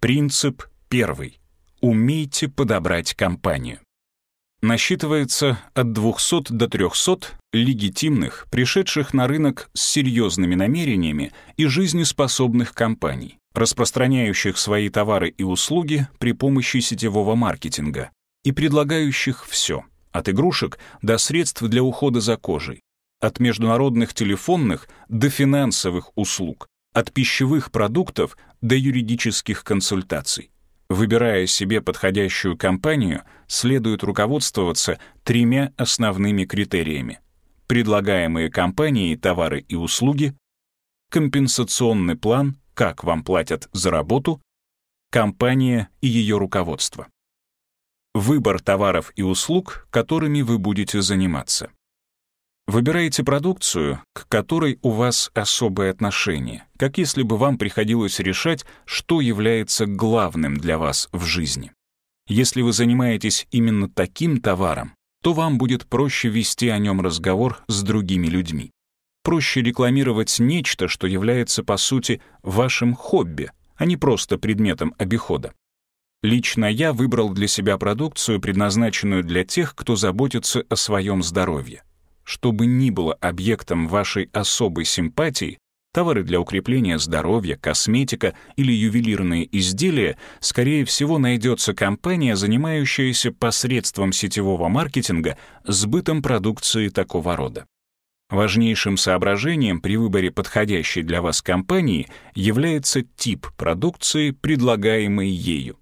Принцип первый. Умейте подобрать компанию. Насчитывается от 200 до 300 легитимных, пришедших на рынок с серьезными намерениями и жизнеспособных компаний, распространяющих свои товары и услуги при помощи сетевого маркетинга и предлагающих все, от игрушек до средств для ухода за кожей, от международных телефонных до финансовых услуг, от пищевых продуктов до юридических консультаций. Выбирая себе подходящую компанию, следует руководствоваться тремя основными критериями. Предлагаемые компанией товары и услуги, компенсационный план, как вам платят за работу, компания и ее руководство. Выбор товаров и услуг, которыми вы будете заниматься. Выбираете продукцию, к которой у вас особое отношение, как если бы вам приходилось решать, что является главным для вас в жизни. Если вы занимаетесь именно таким товаром, то вам будет проще вести о нем разговор с другими людьми. Проще рекламировать нечто, что является, по сути, вашим хобби, а не просто предметом обихода. Лично я выбрал для себя продукцию, предназначенную для тех, кто заботится о своем здоровье что бы ни было объектом вашей особой симпатии, товары для укрепления здоровья, косметика или ювелирные изделия, скорее всего, найдется компания, занимающаяся посредством сетевого маркетинга сбытом продукции такого рода. Важнейшим соображением при выборе подходящей для вас компании является тип продукции, предлагаемой ею.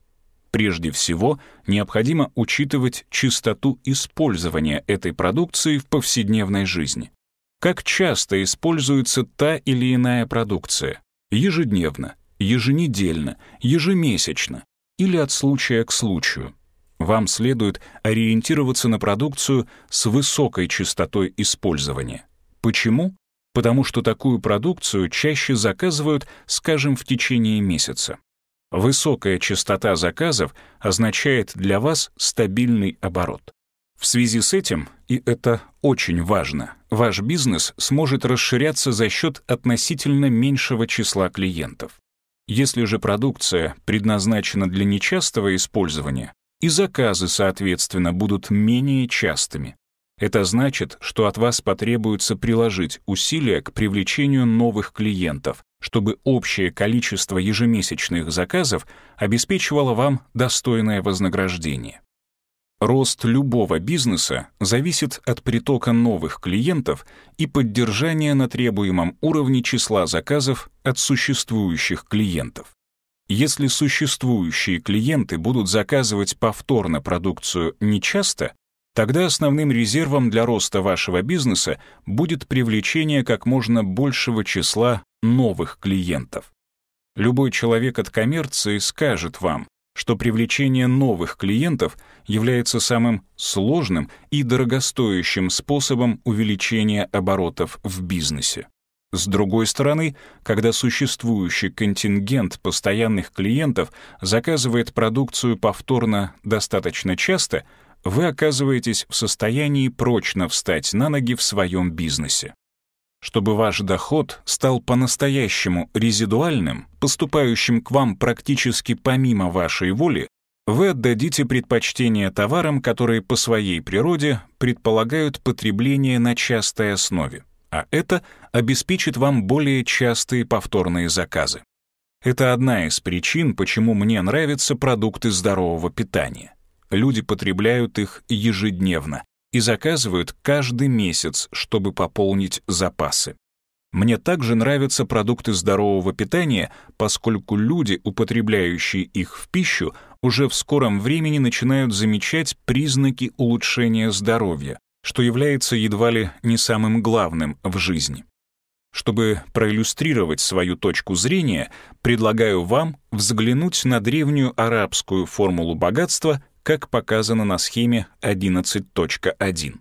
Прежде всего, необходимо учитывать частоту использования этой продукции в повседневной жизни. Как часто используется та или иная продукция? Ежедневно, еженедельно, ежемесячно или от случая к случаю? Вам следует ориентироваться на продукцию с высокой частотой использования. Почему? Потому что такую продукцию чаще заказывают, скажем, в течение месяца. Высокая частота заказов означает для вас стабильный оборот. В связи с этим, и это очень важно, ваш бизнес сможет расширяться за счет относительно меньшего числа клиентов. Если же продукция предназначена для нечастого использования, и заказы, соответственно, будут менее частыми. Это значит, что от вас потребуется приложить усилия к привлечению новых клиентов, чтобы общее количество ежемесячных заказов обеспечивало вам достойное вознаграждение. Рост любого бизнеса зависит от притока новых клиентов и поддержания на требуемом уровне числа заказов от существующих клиентов. Если существующие клиенты будут заказывать повторно продукцию нечасто, Тогда основным резервом для роста вашего бизнеса будет привлечение как можно большего числа новых клиентов. Любой человек от коммерции скажет вам, что привлечение новых клиентов является самым сложным и дорогостоящим способом увеличения оборотов в бизнесе. С другой стороны, когда существующий контингент постоянных клиентов заказывает продукцию повторно достаточно часто — вы оказываетесь в состоянии прочно встать на ноги в своем бизнесе. Чтобы ваш доход стал по-настоящему резидуальным, поступающим к вам практически помимо вашей воли, вы отдадите предпочтение товарам, которые по своей природе предполагают потребление на частой основе, а это обеспечит вам более частые повторные заказы. Это одна из причин, почему мне нравятся продукты здорового питания люди потребляют их ежедневно и заказывают каждый месяц, чтобы пополнить запасы. Мне также нравятся продукты здорового питания, поскольку люди, употребляющие их в пищу, уже в скором времени начинают замечать признаки улучшения здоровья, что является едва ли не самым главным в жизни. Чтобы проиллюстрировать свою точку зрения, предлагаю вам взглянуть на древнюю арабскую формулу богатства как показано на схеме 11.1.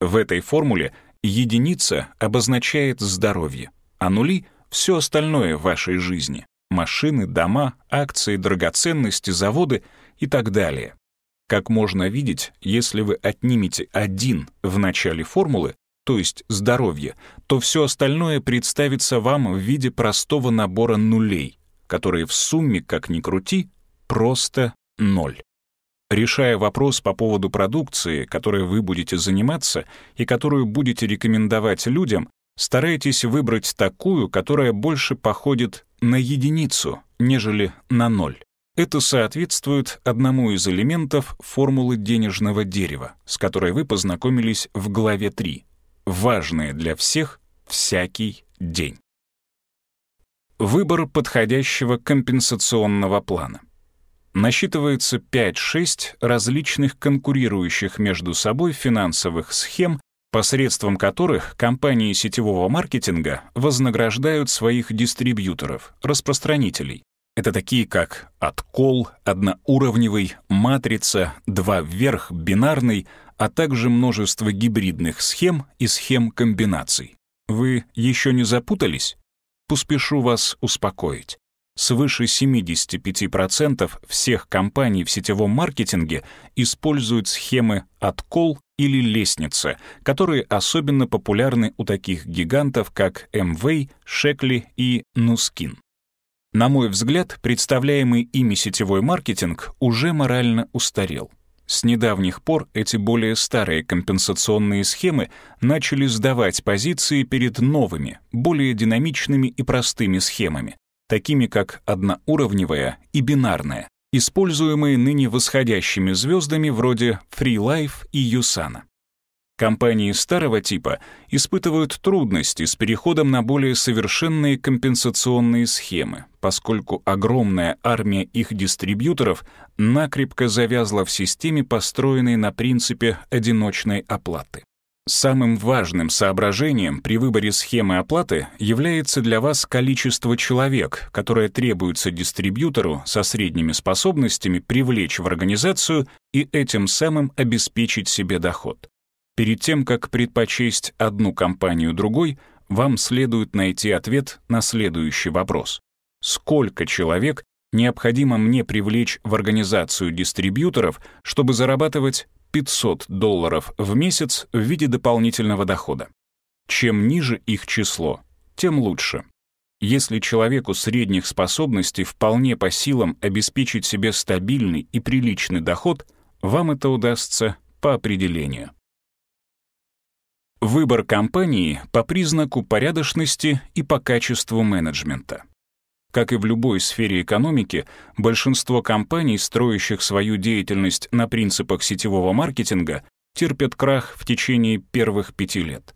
В этой формуле единица обозначает здоровье, а нули — все остальное в вашей жизни — машины, дома, акции, драгоценности, заводы и так далее. Как можно видеть, если вы отнимете один в начале формулы, то есть здоровье, то все остальное представится вам в виде простого набора нулей, которые в сумме, как ни крути, просто ноль. Решая вопрос по поводу продукции, которой вы будете заниматься и которую будете рекомендовать людям, старайтесь выбрать такую, которая больше походит на единицу, нежели на ноль. Это соответствует одному из элементов формулы денежного дерева, с которой вы познакомились в главе 3. Важное для всех всякий день. Выбор подходящего компенсационного плана. Насчитывается 5-6 различных конкурирующих между собой финансовых схем, посредством которых компании сетевого маркетинга вознаграждают своих дистрибьюторов, распространителей. Это такие как откол, одноуровневый, матрица, два вверх, бинарный, а также множество гибридных схем и схем комбинаций. Вы еще не запутались? Поспешу вас успокоить. Свыше 75% всех компаний в сетевом маркетинге используют схемы «откол» или «лестница», которые особенно популярны у таких гигантов, как Amway, Shekly и Nuskin. На мой взгляд, представляемый ими сетевой маркетинг уже морально устарел. С недавних пор эти более старые компенсационные схемы начали сдавать позиции перед новыми, более динамичными и простыми схемами, такими как одноуровневая и бинарная, используемые ныне восходящими звездами вроде FreeLife и Юсана. Компании старого типа испытывают трудности с переходом на более совершенные компенсационные схемы, поскольку огромная армия их дистрибьюторов накрепко завязла в системе, построенной на принципе одиночной оплаты. Самым важным соображением при выборе схемы оплаты является для вас количество человек, которое требуется дистрибьютору со средними способностями привлечь в организацию и этим самым обеспечить себе доход. Перед тем, как предпочесть одну компанию другой, вам следует найти ответ на следующий вопрос. Сколько человек необходимо мне привлечь в организацию дистрибьюторов, чтобы зарабатывать 500 долларов в месяц в виде дополнительного дохода? Чем ниже их число, тем лучше. Если человеку средних способностей вполне по силам обеспечить себе стабильный и приличный доход, вам это удастся по определению. Выбор компании по признаку порядочности и по качеству менеджмента. Как и в любой сфере экономики, большинство компаний, строящих свою деятельность на принципах сетевого маркетинга, терпят крах в течение первых пяти лет.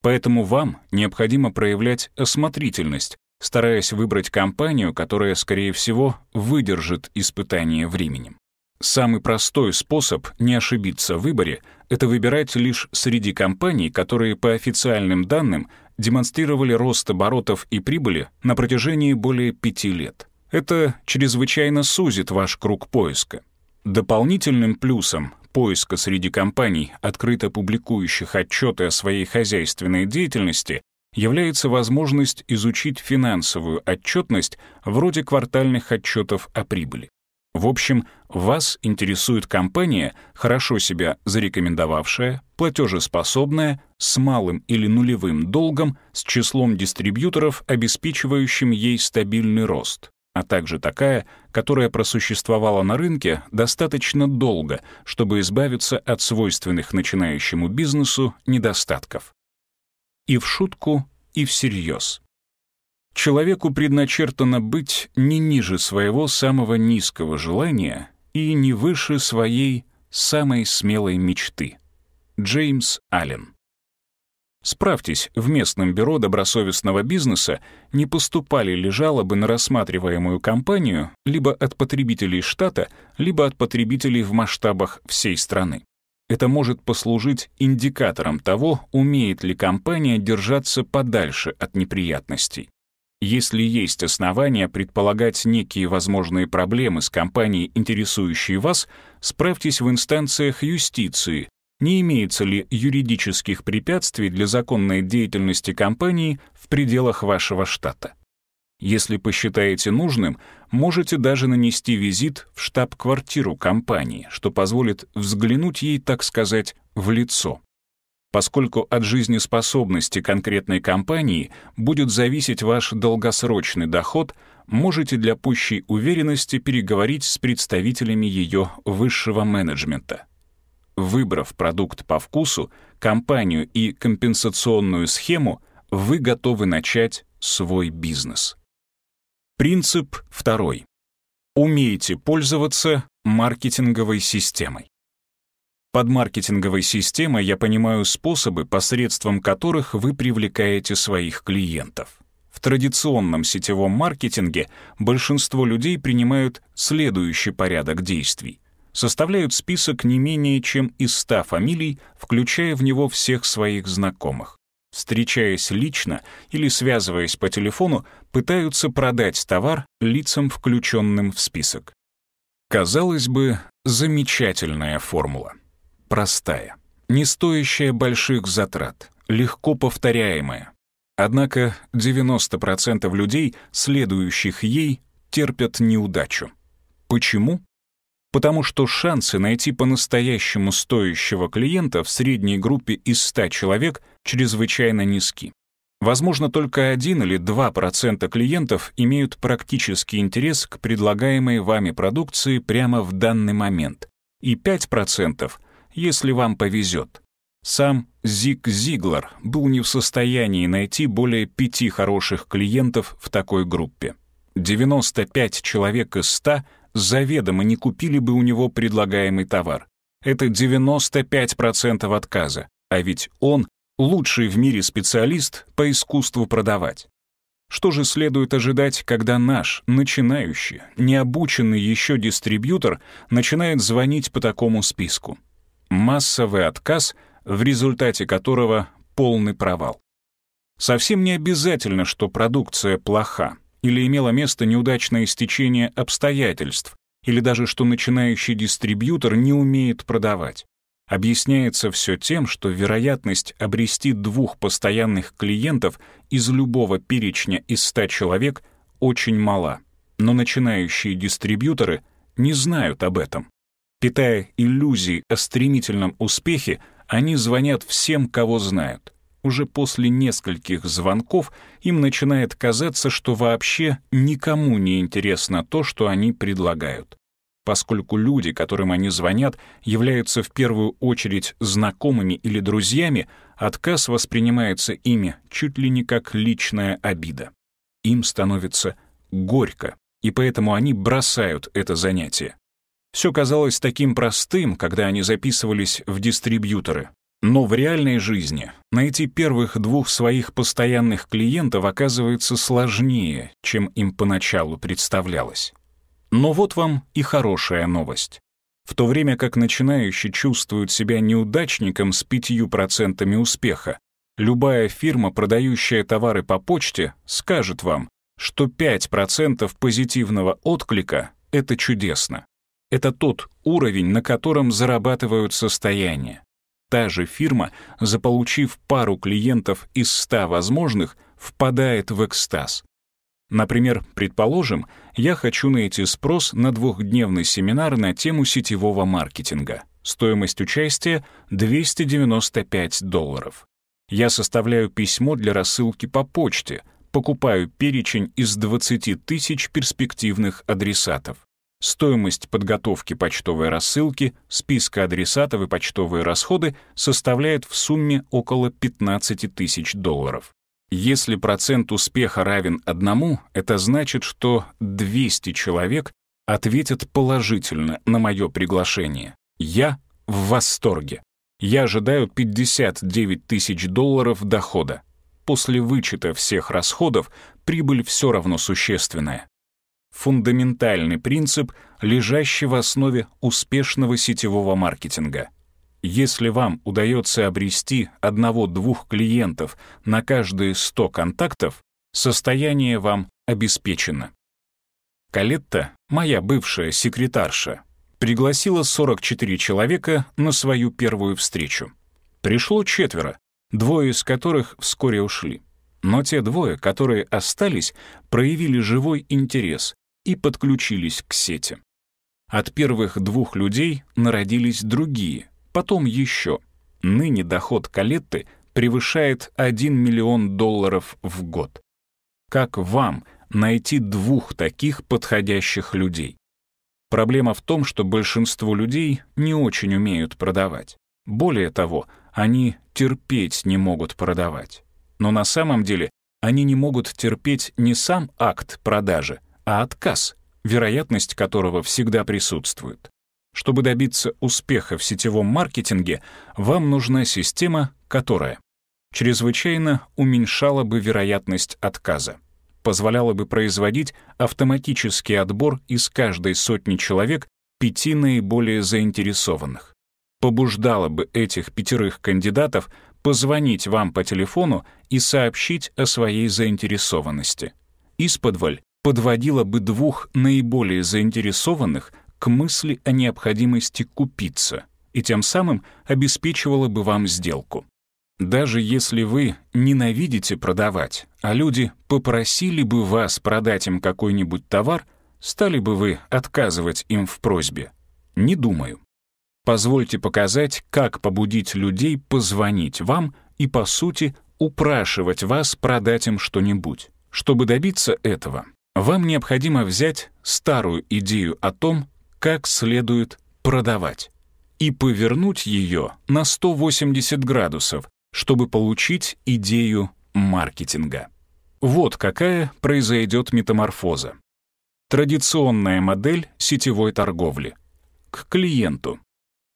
Поэтому вам необходимо проявлять осмотрительность, стараясь выбрать компанию, которая, скорее всего, выдержит испытание временем. Самый простой способ не ошибиться в выборе — это выбирать лишь среди компаний, которые по официальным данным демонстрировали рост оборотов и прибыли на протяжении более пяти лет. Это чрезвычайно сузит ваш круг поиска. Дополнительным плюсом поиска среди компаний, открыто публикующих отчеты о своей хозяйственной деятельности, является возможность изучить финансовую отчетность вроде квартальных отчетов о прибыли. В общем, вас интересует компания, хорошо себя зарекомендовавшая, платежеспособная, с малым или нулевым долгом, с числом дистрибьюторов, обеспечивающим ей стабильный рост, а также такая, которая просуществовала на рынке достаточно долго, чтобы избавиться от свойственных начинающему бизнесу недостатков. И в шутку, и всерьез. Человеку предначертано быть не ниже своего самого низкого желания и не выше своей самой смелой мечты. Джеймс Аллен. Справьтесь, в местном бюро добросовестного бизнеса не поступали ли жалобы на рассматриваемую компанию либо от потребителей штата, либо от потребителей в масштабах всей страны. Это может послужить индикатором того, умеет ли компания держаться подальше от неприятностей. Если есть основания предполагать некие возможные проблемы с компанией, интересующей вас, справьтесь в инстанциях юстиции, не имеется ли юридических препятствий для законной деятельности компании в пределах вашего штата. Если посчитаете нужным, можете даже нанести визит в штаб-квартиру компании, что позволит взглянуть ей, так сказать, в лицо. Поскольку от жизнеспособности конкретной компании будет зависеть ваш долгосрочный доход, можете для пущей уверенности переговорить с представителями ее высшего менеджмента. Выбрав продукт по вкусу, компанию и компенсационную схему, вы готовы начать свой бизнес. Принцип второй. Умеете пользоваться маркетинговой системой. Под маркетинговой системой я понимаю способы, посредством которых вы привлекаете своих клиентов. В традиционном сетевом маркетинге большинство людей принимают следующий порядок действий. Составляют список не менее чем из 100 фамилий, включая в него всех своих знакомых. Встречаясь лично или связываясь по телефону, пытаются продать товар лицам, включенным в список. Казалось бы, замечательная формула. Простая, не стоящая больших затрат, легко повторяемая, Однако 90% людей, следующих ей, терпят неудачу. Почему? Потому что шансы найти по-настоящему стоящего клиента в средней группе из 100 человек чрезвычайно низки. Возможно, только 1 или 2% клиентов имеют практический интерес к предлагаемой вами продукции прямо в данный момент, и 5%, если вам повезет. Сам Зиг Зиглар был не в состоянии найти более пяти хороших клиентов в такой группе. 95 человек из 100 заведомо не купили бы у него предлагаемый товар. Это 95% отказа, а ведь он лучший в мире специалист по искусству продавать. Что же следует ожидать, когда наш, начинающий, необученный еще дистрибьютор начинает звонить по такому списку? Массовый отказ — в результате которого полный провал. Совсем не обязательно, что продукция плоха или имело место неудачное стечение обстоятельств, или даже что начинающий дистрибьютор не умеет продавать. Объясняется все тем, что вероятность обрести двух постоянных клиентов из любого перечня из 100 человек очень мала. Но начинающие дистрибьюторы не знают об этом. Питая иллюзии о стремительном успехе, они звонят всем, кого знают. Уже после нескольких звонков им начинает казаться, что вообще никому не интересно то, что они предлагают. Поскольку люди, которым они звонят, являются в первую очередь знакомыми или друзьями, отказ воспринимается ими чуть ли не как личная обида. Им становится горько, и поэтому они бросают это занятие. Все казалось таким простым, когда они записывались в дистрибьюторы. Но в реальной жизни найти первых двух своих постоянных клиентов оказывается сложнее, чем им поначалу представлялось. Но вот вам и хорошая новость. В то время как начинающий чувствует себя неудачником с 5% успеха, любая фирма, продающая товары по почте, скажет вам, что 5% позитивного отклика — это чудесно. Это тот уровень, на котором зарабатывают состояние. Та же фирма, заполучив пару клиентов из 100 возможных, впадает в экстаз. Например, предположим, я хочу найти спрос на двухдневный семинар на тему сетевого маркетинга. Стоимость участия — 295 долларов. Я составляю письмо для рассылки по почте, покупаю перечень из 20 тысяч перспективных адресатов. Стоимость подготовки почтовой рассылки, списка адресатов и почтовые расходы составляет в сумме около 15 тысяч долларов. Если процент успеха равен одному, это значит, что 200 человек ответят положительно на мое приглашение. Я в восторге. Я ожидаю 59 тысяч долларов дохода. После вычета всех расходов прибыль все равно существенная фундаментальный принцип, лежащий в основе успешного сетевого маркетинга. Если вам удается обрести одного-двух клиентов на каждые 100 контактов, состояние вам обеспечено. Калетта, моя бывшая секретарша, пригласила 44 человека на свою первую встречу. Пришло четверо, двое из которых вскоре ушли. Но те двое, которые остались, проявили живой интерес и подключились к сети. От первых двух людей народились другие, потом еще. Ныне доход Калетты превышает 1 миллион долларов в год. Как вам найти двух таких подходящих людей. Проблема в том, что большинство людей не очень умеют продавать. Более того, они терпеть не могут продавать. Но на самом деле они не могут терпеть не сам акт продажи, а отказ, вероятность которого всегда присутствует. Чтобы добиться успеха в сетевом маркетинге, вам нужна система, которая чрезвычайно уменьшала бы вероятность отказа, позволяла бы производить автоматический отбор из каждой сотни человек пяти наиболее заинтересованных, побуждала бы этих пятерых кандидатов позвонить вам по телефону и сообщить о своей заинтересованности. Исподволь подводила бы двух наиболее заинтересованных к мысли о необходимости купиться и тем самым обеспечивала бы вам сделку. Даже если вы ненавидите продавать, а люди попросили бы вас продать им какой-нибудь товар, стали бы вы отказывать им в просьбе? Не думаю. Позвольте показать, как побудить людей позвонить вам и, по сути, упрашивать вас продать им что-нибудь. Чтобы добиться этого, вам необходимо взять старую идею о том, как следует продавать, и повернуть ее на 180 градусов, чтобы получить идею маркетинга. Вот какая произойдет метаморфоза. Традиционная модель сетевой торговли. К клиенту.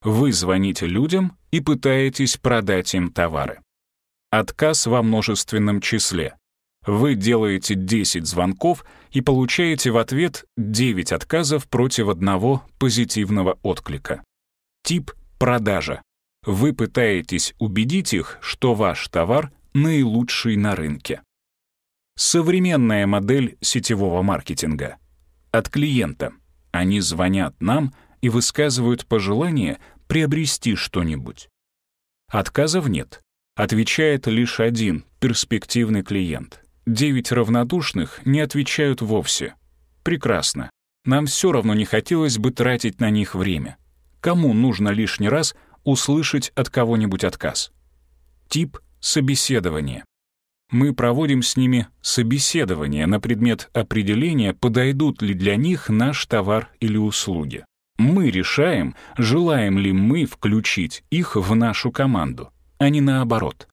Вы звоните людям и пытаетесь продать им товары. Отказ во множественном числе. Вы делаете 10 звонков и получаете в ответ 9 отказов против одного позитивного отклика. Тип продажа. Вы пытаетесь убедить их, что ваш товар наилучший на рынке. Современная модель сетевого маркетинга. От клиента. Они звонят нам и высказывают пожелание приобрести что-нибудь. Отказов нет. Отвечает лишь один перспективный клиент. Девять равнодушных не отвечают вовсе. Прекрасно. Нам все равно не хотелось бы тратить на них время. Кому нужно лишний раз услышать от кого-нибудь отказ? Тип собеседования. Мы проводим с ними собеседование на предмет определения, подойдут ли для них наш товар или услуги. Мы решаем, желаем ли мы включить их в нашу команду, а не наоборот.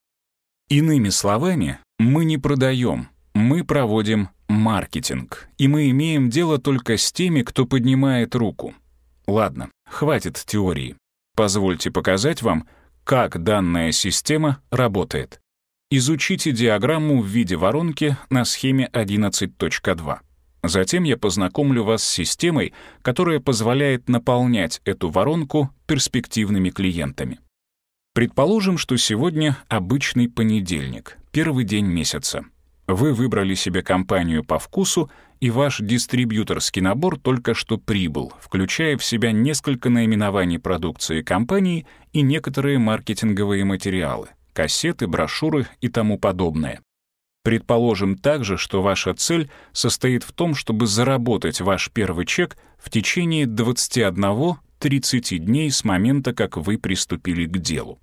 Иными словами, мы не продаем, мы проводим маркетинг, и мы имеем дело только с теми, кто поднимает руку. Ладно, хватит теории. Позвольте показать вам, как данная система работает. Изучите диаграмму в виде воронки на схеме 11.2. Затем я познакомлю вас с системой, которая позволяет наполнять эту воронку перспективными клиентами. Предположим, что сегодня обычный понедельник, первый день месяца. Вы выбрали себе компанию по вкусу, и ваш дистрибьюторский набор только что прибыл, включая в себя несколько наименований продукции компании и некоторые маркетинговые материалы, кассеты, брошюры и тому подобное. Предположим также, что ваша цель состоит в том, чтобы заработать ваш первый чек в течение 21-30 дней с момента, как вы приступили к делу.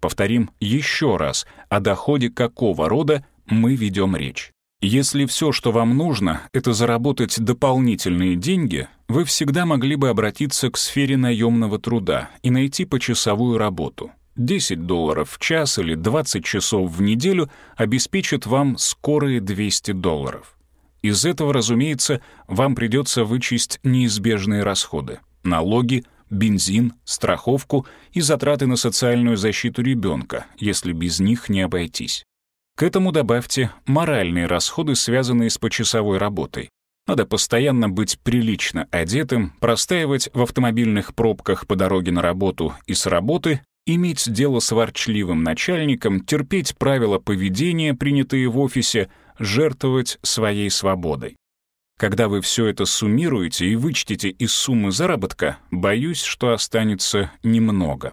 Повторим еще раз, о доходе какого рода мы ведем речь. Если все, что вам нужно, это заработать дополнительные деньги, вы всегда могли бы обратиться к сфере наемного труда и найти почасовую работу, 10 долларов в час или 20 часов в неделю обеспечат вам скорые 200 долларов. Из этого, разумеется, вам придется вычесть неизбежные расходы — налоги, бензин, страховку и затраты на социальную защиту ребенка, если без них не обойтись. К этому добавьте моральные расходы, связанные с почасовой работой. Надо постоянно быть прилично одетым, простаивать в автомобильных пробках по дороге на работу и с работы, иметь дело с ворчливым начальником, терпеть правила поведения, принятые в офисе, жертвовать своей свободой. Когда вы все это суммируете и вычтете из суммы заработка, боюсь, что останется немного.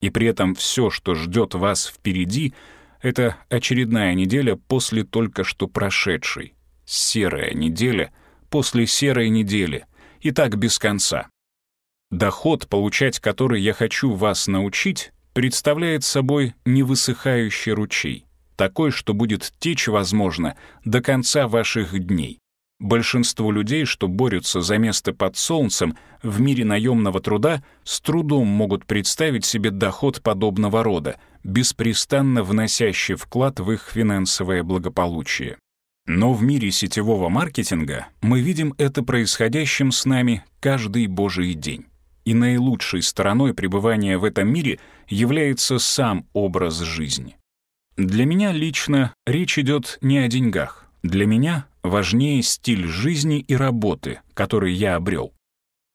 И при этом все, что ждет вас впереди, это очередная неделя после только что прошедшей. Серая неделя после серой недели. И так без конца. Доход, получать который я хочу вас научить, представляет собой невысыхающий ручей, такой, что будет течь, возможно, до конца ваших дней. Большинство людей, что борются за место под солнцем в мире наемного труда, с трудом могут представить себе доход подобного рода, беспрестанно вносящий вклад в их финансовое благополучие. Но в мире сетевого маркетинга мы видим это происходящим с нами каждый божий день. И наилучшей стороной пребывания в этом мире является сам образ жизни. Для меня лично речь идет не о деньгах. Для меня важнее стиль жизни и работы, который я обрел.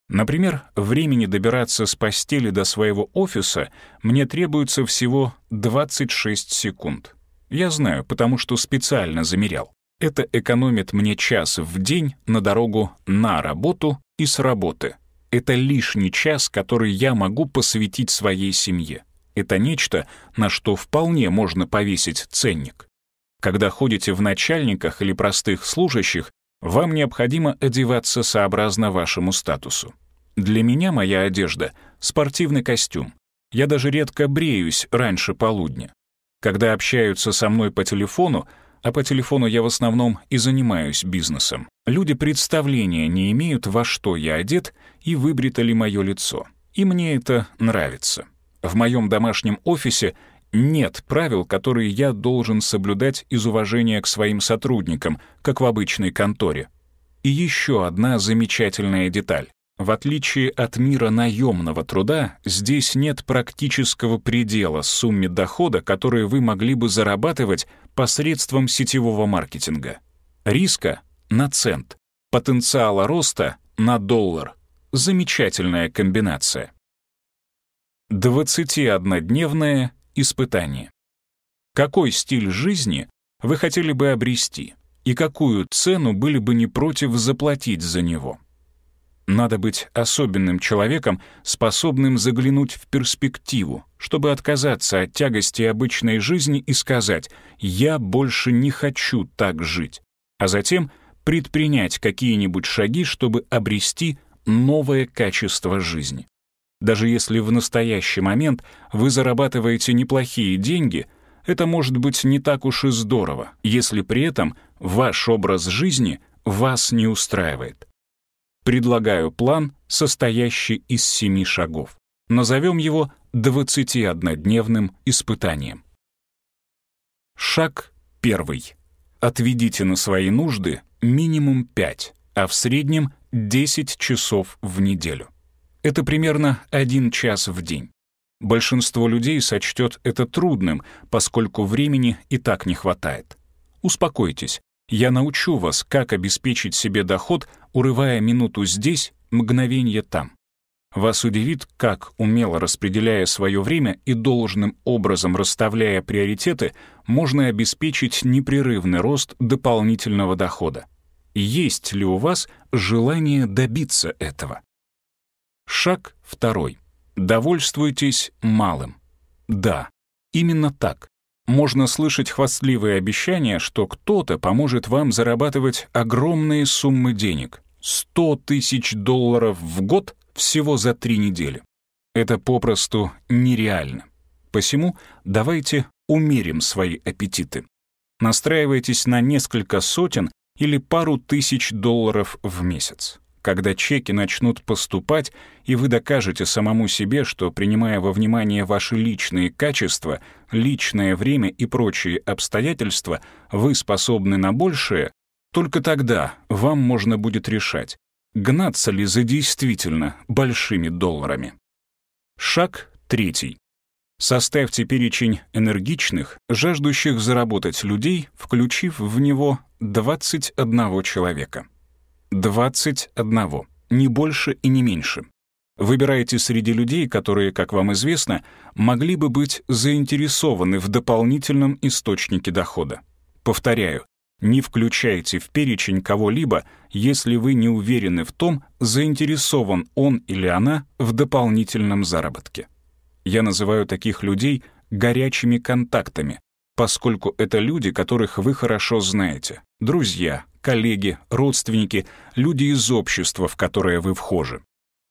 Например, времени добираться с постели до своего офиса мне требуется всего 26 секунд. Я знаю, потому что специально замерял. Это экономит мне час в день на дорогу на работу и с работы. Это лишний час, который я могу посвятить своей семье. Это нечто, на что вполне можно повесить ценник. Когда ходите в начальниках или простых служащих, вам необходимо одеваться сообразно вашему статусу. Для меня моя одежда — спортивный костюм. Я даже редко бреюсь раньше полудня. Когда общаются со мной по телефону, а по телефону я в основном и занимаюсь бизнесом, люди представления не имеют, во что я одет и выбрито ли мое лицо. И мне это нравится. В моем домашнем офисе нет правил, которые я должен соблюдать из уважения к своим сотрудникам, как в обычной конторе. И еще одна замечательная деталь. В отличие от мира наемного труда, здесь нет практического предела сумме дохода, которые вы могли бы зарабатывать посредством сетевого маркетинга. Риска — на цент, потенциала роста — на доллар. Замечательная комбинация. 21-дневное испытание. Какой стиль жизни вы хотели бы обрести и какую цену были бы не против заплатить за него? Надо быть особенным человеком, способным заглянуть в перспективу, чтобы отказаться от тягости обычной жизни и сказать «я больше не хочу так жить», а затем предпринять какие-нибудь шаги, чтобы обрести новое качество жизни. Даже если в настоящий момент вы зарабатываете неплохие деньги, это может быть не так уж и здорово, если при этом ваш образ жизни вас не устраивает. Предлагаю план, состоящий из семи шагов. Назовем его 21-дневным испытанием. Шаг первый. Отведите на свои нужды минимум 5, а в среднем 10 часов в неделю. Это примерно 1 час в день. Большинство людей сочтет это трудным, поскольку времени и так не хватает. Успокойтесь, я научу вас, как обеспечить себе доход, урывая минуту здесь, мгновение там. Вас удивит, как, умело распределяя свое время и должным образом расставляя приоритеты, можно обеспечить непрерывный рост дополнительного дохода. Есть ли у вас желание добиться этого? Шаг второй. Довольствуйтесь малым. Да, именно так можно слышать хвастливые обещания, что кто-то поможет вам зарабатывать огромные суммы денег — 100 тысяч долларов в год всего за три недели. Это попросту нереально. Посему давайте умерим свои аппетиты. Настраивайтесь на несколько сотен или пару тысяч долларов в месяц когда чеки начнут поступать, и вы докажете самому себе, что, принимая во внимание ваши личные качества, личное время и прочие обстоятельства, вы способны на большее, только тогда вам можно будет решать, гнаться ли за действительно большими долларами. Шаг третий. Составьте перечень энергичных, жаждущих заработать людей, включив в него 21 человека. 21, не больше и не меньше. Выбирайте среди людей, которые, как вам известно, могли бы быть заинтересованы в дополнительном источнике дохода. Повторяю, не включайте в перечень кого-либо, если вы не уверены в том, заинтересован он или она в дополнительном заработке. Я называю таких людей горячими контактами, поскольку это люди, которых вы хорошо знаете, друзья, коллеги, родственники, люди из общества, в которое вы вхожи.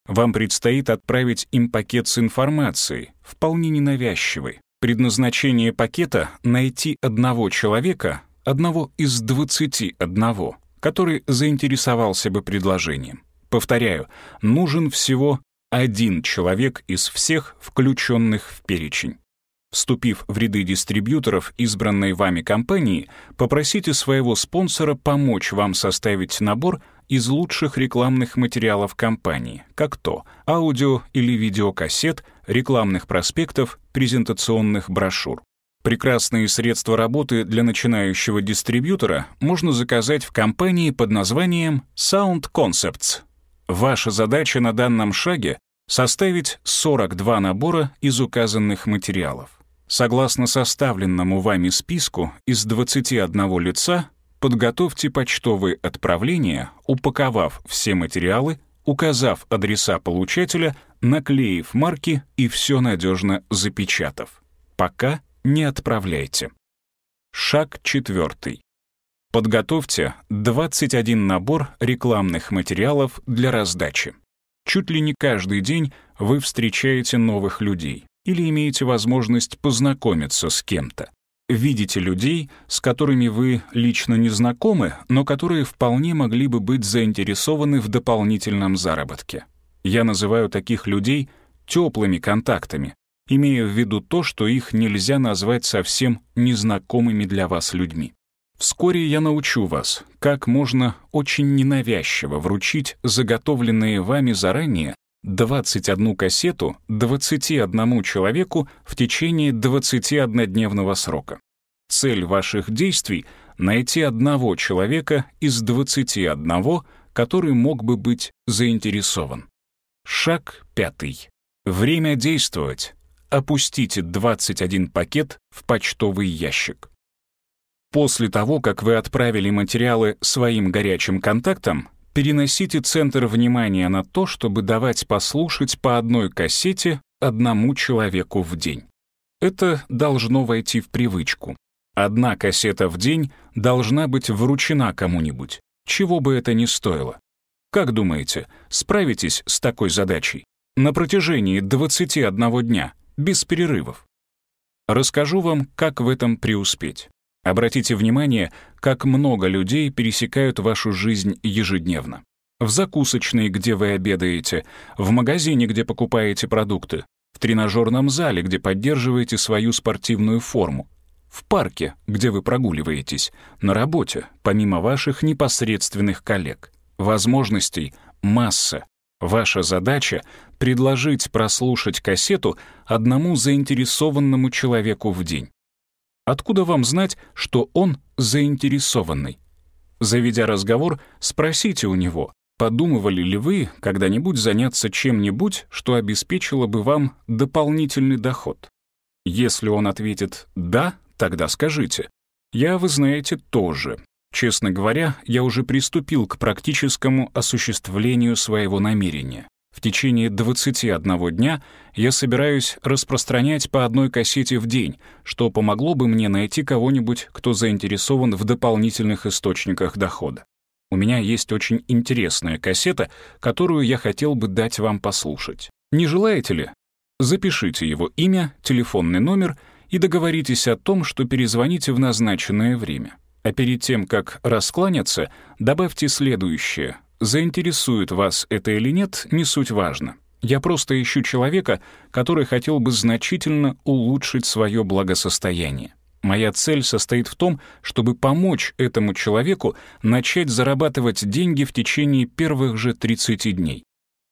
Вам предстоит отправить им пакет с информацией, вполне ненавязчивой. Предназначение пакета — найти одного человека, одного из двадцати одного, который заинтересовался бы предложением. Повторяю, нужен всего один человек из всех, включенных в перечень. Вступив в ряды дистрибьюторов избранной вами компании, попросите своего спонсора помочь вам составить набор из лучших рекламных материалов компании, как то аудио или видеокассет, рекламных проспектов, презентационных брошюр. Прекрасные средства работы для начинающего дистрибьютора можно заказать в компании под названием Sound Concepts. Ваша задача на данном шаге — составить 42 набора из указанных материалов. Согласно составленному вами списку из 21 лица, подготовьте почтовые отправления, упаковав все материалы, указав адреса получателя, наклеив марки и все надежно запечатав. Пока не отправляйте. Шаг четвертый. Подготовьте 21 набор рекламных материалов для раздачи. Чуть ли не каждый день вы встречаете новых людей или имеете возможность познакомиться с кем-то. Видите людей, с которыми вы лично не знакомы, но которые вполне могли бы быть заинтересованы в дополнительном заработке. Я называю таких людей теплыми контактами, имея в виду то, что их нельзя назвать совсем незнакомыми для вас людьми. Вскоре я научу вас, как можно очень ненавязчиво вручить заготовленные вами заранее 21 кассету 21 человеку в течение 21-дневного срока. Цель ваших действий — найти одного человека из 21, который мог бы быть заинтересован. Шаг пятый. Время действовать. Опустите 21 пакет в почтовый ящик. После того, как вы отправили материалы своим горячим контактам, переносите центр внимания на то, чтобы давать послушать по одной кассете одному человеку в день. Это должно войти в привычку. Одна кассета в день должна быть вручена кому-нибудь, чего бы это ни стоило. Как думаете, справитесь с такой задачей? На протяжении 21 дня, без перерывов. Расскажу вам, как в этом преуспеть. Обратите внимание, как много людей пересекают вашу жизнь ежедневно. В закусочной, где вы обедаете, в магазине, где покупаете продукты, в тренажерном зале, где поддерживаете свою спортивную форму, в парке, где вы прогуливаетесь, на работе, помимо ваших непосредственных коллег. Возможностей масса. Ваша задача — предложить прослушать кассету одному заинтересованному человеку в день. Откуда вам знать, что он заинтересованный? Заведя разговор, спросите у него, подумывали ли вы когда-нибудь заняться чем-нибудь, что обеспечило бы вам дополнительный доход. Если он ответит «да», тогда скажите. Я, вы знаете, тоже. Честно говоря, я уже приступил к практическому осуществлению своего намерения. В течение 21 дня я собираюсь распространять по одной кассете в день, что помогло бы мне найти кого-нибудь, кто заинтересован в дополнительных источниках дохода. У меня есть очень интересная кассета, которую я хотел бы дать вам послушать. Не желаете ли? Запишите его имя, телефонный номер и договоритесь о том, что перезвоните в назначенное время. А перед тем, как раскланяться, добавьте следующее — Заинтересует вас это или нет, не суть важно. Я просто ищу человека, который хотел бы значительно улучшить свое благосостояние. Моя цель состоит в том, чтобы помочь этому человеку начать зарабатывать деньги в течение первых же 30 дней.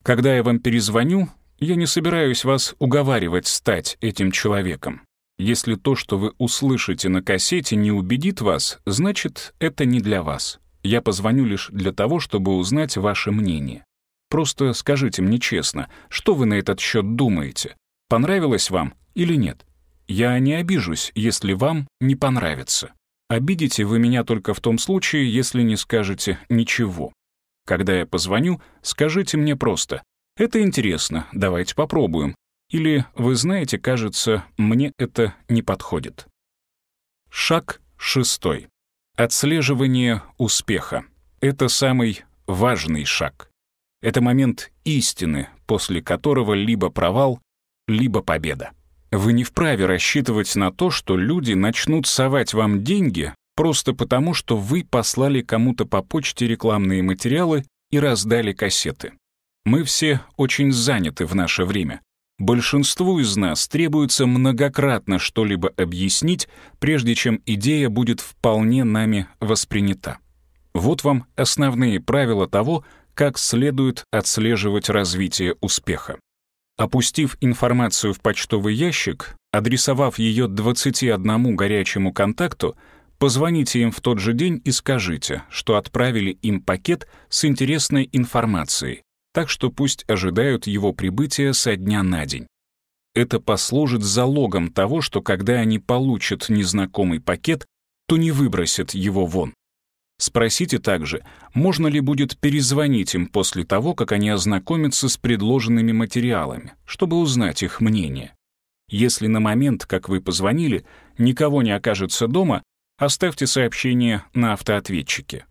Когда я вам перезвоню, я не собираюсь вас уговаривать стать этим человеком. Если то, что вы услышите на кассете, не убедит вас, значит, это не для вас. Я позвоню лишь для того, чтобы узнать ваше мнение. Просто скажите мне честно, что вы на этот счет думаете? Понравилось вам или нет? Я не обижусь, если вам не понравится. Обидите вы меня только в том случае, если не скажете ничего. Когда я позвоню, скажите мне просто «Это интересно, давайте попробуем». Или «Вы знаете, кажется, мне это не подходит». Шаг шестой. Отслеживание успеха — это самый важный шаг. Это момент истины, после которого либо провал, либо победа. Вы не вправе рассчитывать на то, что люди начнут совать вам деньги просто потому, что вы послали кому-то по почте рекламные материалы и раздали кассеты. Мы все очень заняты в наше время. Большинству из нас требуется многократно что-либо объяснить, прежде чем идея будет вполне нами воспринята. Вот вам основные правила того, как следует отслеживать развитие успеха. Опустив информацию в почтовый ящик, адресовав ее 21 горячему контакту, позвоните им в тот же день и скажите, что отправили им пакет с интересной информацией, так что пусть ожидают его прибытия со дня на день. Это послужит залогом того, что когда они получат незнакомый пакет, то не выбросят его вон. Спросите также, можно ли будет перезвонить им после того, как они ознакомятся с предложенными материалами, чтобы узнать их мнение. Если на момент, как вы позвонили, никого не окажется дома, оставьте сообщение на автоответчике.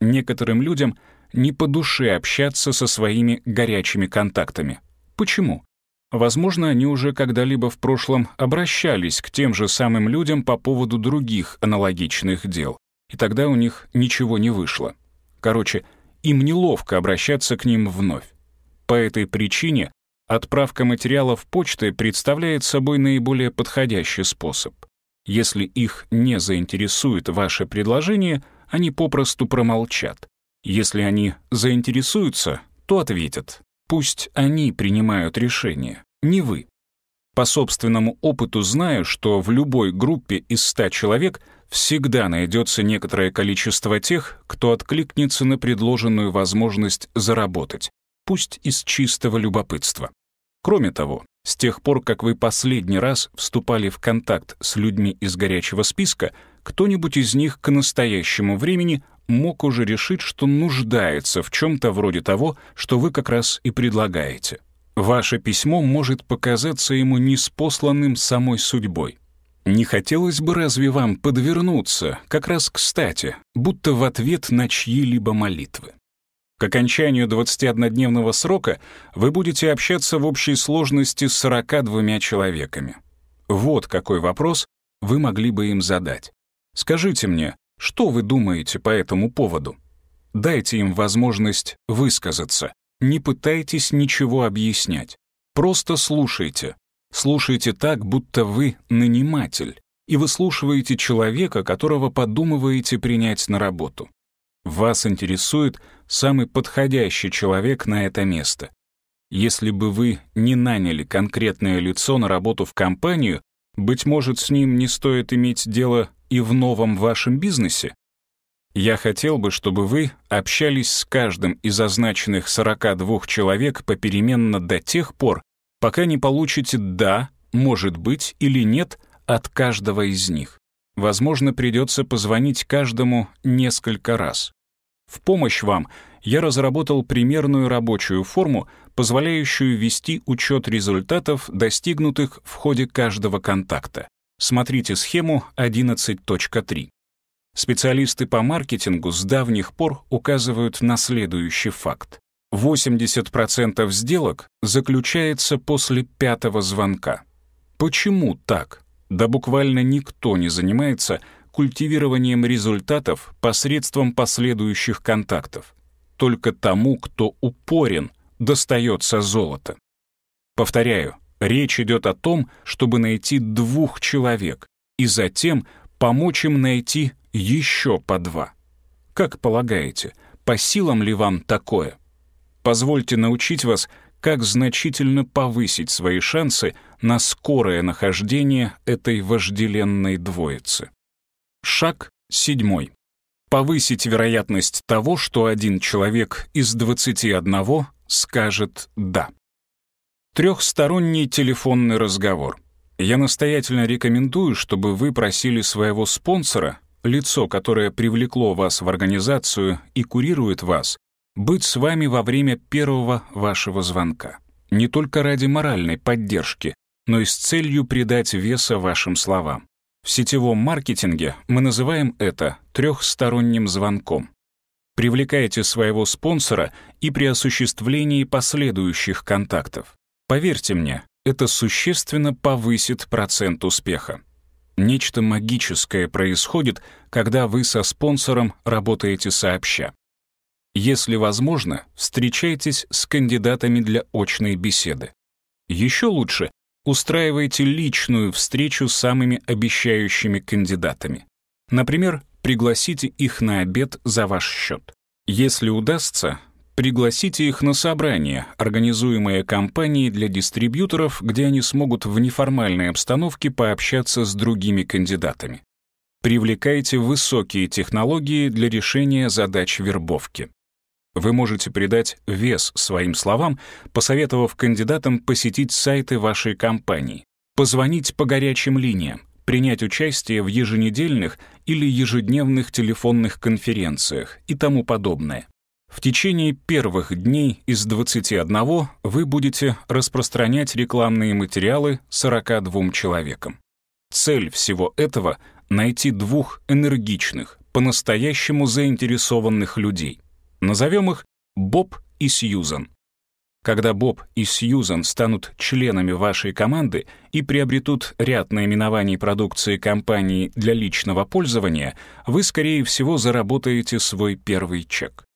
Некоторым людям — не по душе общаться со своими горячими контактами. Почему? Возможно, они уже когда-либо в прошлом обращались к тем же самым людям по поводу других аналогичных дел, и тогда у них ничего не вышло. Короче, им неловко обращаться к ним вновь. По этой причине отправка материалов почтой представляет собой наиболее подходящий способ. Если их не заинтересует ваше предложение, они попросту промолчат. Если они заинтересуются, то ответят. Пусть они принимают решение, не вы. По собственному опыту знаю, что в любой группе из 100 человек всегда найдется некоторое количество тех, кто откликнется на предложенную возможность заработать, пусть из чистого любопытства. Кроме того, с тех пор, как вы последний раз вступали в контакт с людьми из горячего списка, кто-нибудь из них к настоящему времени мог уже решить, что нуждается в чем-то вроде того, что вы как раз и предлагаете. Ваше письмо может показаться ему неспосланным самой судьбой. Не хотелось бы разве вам подвернуться, как раз кстати, будто в ответ на чьи-либо молитвы? К окончанию 21-дневного срока вы будете общаться в общей сложности с 42 человеками. Вот какой вопрос вы могли бы им задать. Скажите мне, что вы думаете по этому поводу? Дайте им возможность высказаться. Не пытайтесь ничего объяснять. Просто слушайте. Слушайте так, будто вы наниматель, и выслушиваете человека, которого подумываете принять на работу. Вас интересует самый подходящий человек на это место. Если бы вы не наняли конкретное лицо на работу в компанию, быть может, с ним не стоит иметь дело и в новом вашем бизнесе? Я хотел бы, чтобы вы общались с каждым из означенных 42 человек попеременно до тех пор, пока не получите «да», «может быть» или «нет» от каждого из них. Возможно, придется позвонить каждому несколько раз. В помощь вам я разработал примерную рабочую форму, позволяющую вести учет результатов, достигнутых в ходе каждого контакта. Смотрите схему 11.3. Специалисты по маркетингу с давних пор указывают на следующий факт. 80% сделок заключается после пятого звонка. Почему так? Да буквально никто не занимается культивированием результатов посредством последующих контактов. Только тому, кто упорен, достается золото. Повторяю, Речь идет о том, чтобы найти двух человек и затем помочь им найти еще по два. Как полагаете, по силам ли вам такое? Позвольте научить вас, как значительно повысить свои шансы на скорое нахождение этой вожделенной двоицы. Шаг седьмой. Повысить вероятность того, что один человек из 21 скажет «да». Трехсторонний телефонный разговор. Я настоятельно рекомендую, чтобы вы просили своего спонсора, лицо, которое привлекло вас в организацию и курирует вас, быть с вами во время первого вашего звонка. Не только ради моральной поддержки, но и с целью придать веса вашим словам. В сетевом маркетинге мы называем это трехсторонним звонком. Привлекайте своего спонсора и при осуществлении последующих контактов. Поверьте мне, это существенно повысит процент успеха. Нечто магическое происходит, когда вы со спонсором работаете сообща. Если возможно, встречайтесь с кандидатами для очной беседы. Еще лучше устраивайте личную встречу с самыми обещающими кандидатами. Например, пригласите их на обед за ваш счет. Если удастся, пригласите их на собрание, организуемое компанией для дистрибьюторов, где они смогут в неформальной обстановке пообщаться с другими кандидатами. Привлекайте высокие технологии для решения задач вербовки. Вы можете придать вес своим словам, посоветовав кандидатам посетить сайты вашей компании, позвонить по горячим линиям, принять участие в еженедельных или ежедневных телефонных конференциях и тому подобное. В течение первых дней из 21 вы будете распространять рекламные материалы 42 человекам. Цель всего этого — найти двух энергичных, по-настоящему заинтересованных людей. Назовем их Боб и Сьюзан. Когда Боб и Сьюзан станут членами вашей команды и приобретут ряд наименований продукции компании для личного пользования, вы, скорее всего, заработаете свой первый чек.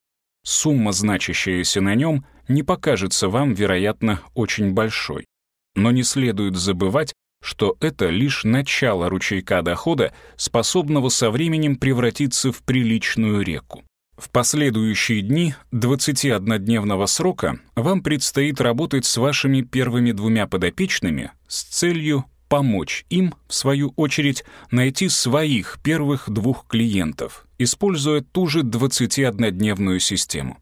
Сумма, значащаяся на нем, не покажется вам, вероятно, очень большой. Но не следует забывать, что это лишь начало ручейка дохода, способного со временем превратиться в приличную реку. В последующие дни 21-дневного срока вам предстоит работать с вашими первыми двумя подопечными с целью помочь им, в свою очередь, найти своих первых двух клиентов, используя ту же 21-дневную систему.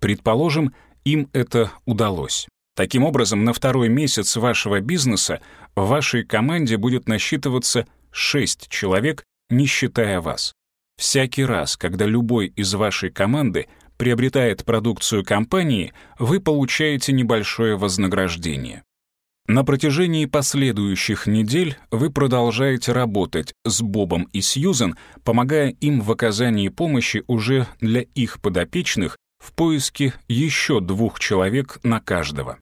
Предположим, им это удалось. Таким образом, на второй месяц вашего бизнеса в вашей команде будет насчитываться 6 человек, не считая вас. Всякий раз, когда любой из вашей команды приобретает продукцию компании, вы получаете небольшое вознаграждение. На протяжении последующих недель вы продолжаете работать с Бобом и Сьюзен, помогая им в оказании помощи уже для их подопечных в поиске еще двух человек на каждого.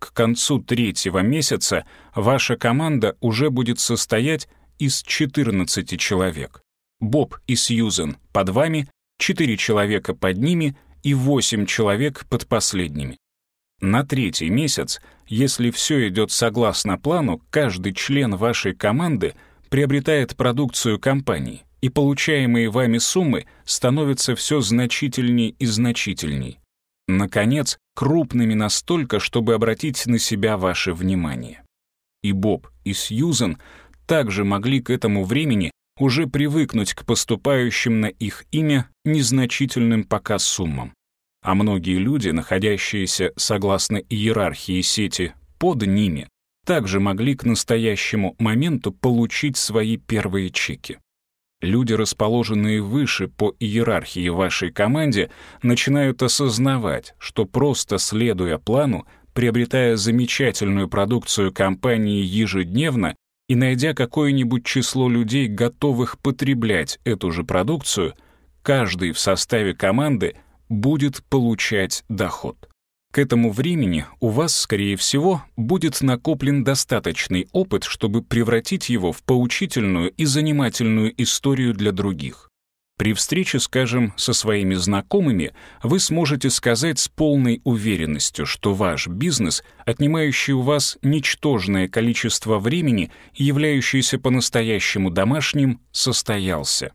К концу третьего месяца ваша команда уже будет состоять из 14 человек. Боб и Сьюзен под вами, четыре человека под ними и восемь человек под последними. На третий месяц, если все идет согласно плану, каждый член вашей команды приобретает продукцию компании, и получаемые вами суммы становятся все значительней и значительней. Наконец, крупными настолько, чтобы обратить на себя ваше внимание. И Боб, и Сьюзен также могли к этому времени уже привыкнуть к поступающим на их имя незначительным пока суммам. А многие люди, находящиеся согласно иерархии сети под ними, также могли к настоящему моменту получить свои первые чеки. Люди, расположенные выше по иерархии вашей команде, начинают осознавать, что просто следуя плану, приобретая замечательную продукцию компании ежедневно, и найдя какое-нибудь число людей, готовых потреблять эту же продукцию, каждый в составе команды будет получать доход. К этому времени у вас, скорее всего, будет накоплен достаточный опыт, чтобы превратить его в поучительную и занимательную историю для других. При встрече, скажем, со своими знакомыми, вы сможете сказать с полной уверенностью, что ваш бизнес, отнимающий у вас ничтожное количество времени являющийся по-настоящему домашним, состоялся.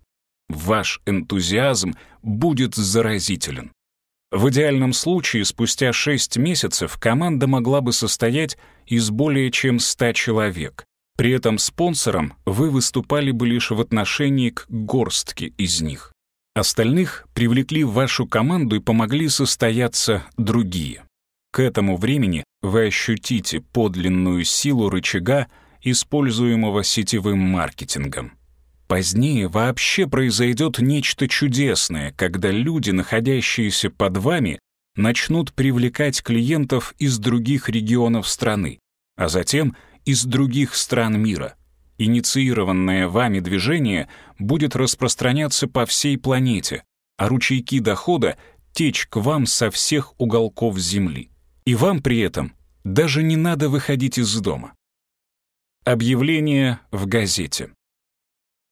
Ваш энтузиазм будет заразителен. В идеальном случае спустя 6 месяцев команда могла бы состоять из более чем 100 человек, при этом спонсором вы выступали бы лишь в отношении к горстке из них. Остальных привлекли в вашу команду и помогли состояться другие. К этому времени вы ощутите подлинную силу рычага, используемого сетевым маркетингом. Позднее вообще произойдет нечто чудесное, когда люди, находящиеся под вами, начнут привлекать клиентов из других регионов страны, а затем — из других стран мира. Инициированное вами движение будет распространяться по всей планете, а ручейки дохода течь к вам со всех уголков Земли. И вам при этом даже не надо выходить из дома. Объявление в газете.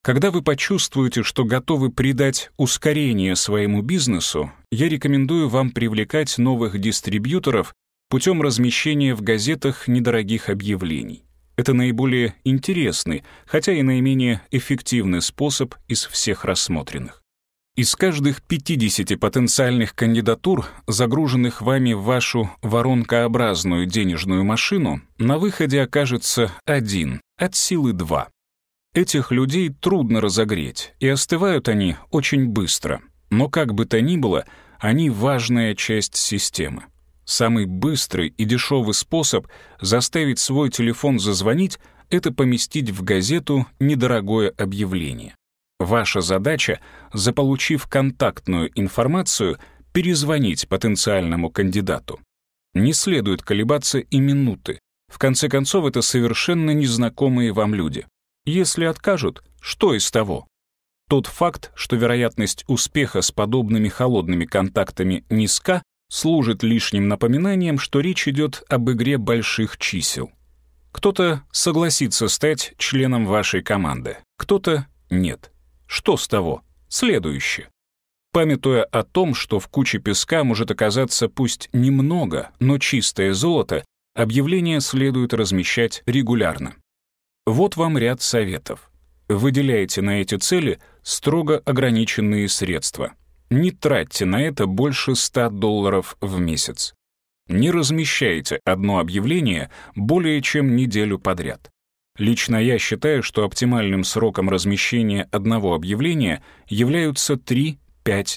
Когда вы почувствуете, что готовы придать ускорение своему бизнесу, я рекомендую вам привлекать новых дистрибьюторов путем размещения в газетах недорогих объявлений. Это наиболее интересный, хотя и наименее эффективный способ из всех рассмотренных. Из каждых 50 потенциальных кандидатур, загруженных вами в вашу воронкообразную денежную машину, на выходе окажется один, от силы два. Этих людей трудно разогреть, и остывают они очень быстро. Но как бы то ни было, они важная часть системы. Самый быстрый и дешевый способ заставить свой телефон зазвонить — это поместить в газету недорогое объявление. Ваша задача, заполучив контактную информацию, перезвонить потенциальному кандидату. Не следует колебаться и минуты. В конце концов, это совершенно незнакомые вам люди. Если откажут, что из того? Тот факт, что вероятность успеха с подобными холодными контактами низка, служит лишним напоминанием, что речь идет об игре больших чисел. Кто-то согласится стать членом вашей команды, кто-то нет. Что с того? Следующее. Памятуя о том, что в куче песка может оказаться пусть немного, но чистое золото, объявления следует размещать регулярно. Вот вам ряд советов. Выделяйте на эти цели строго ограниченные средства. Не тратьте на это больше 100 долларов в месяц. Не размещайте одно объявление более чем неделю подряд. Лично я считаю, что оптимальным сроком размещения одного объявления являются 3-5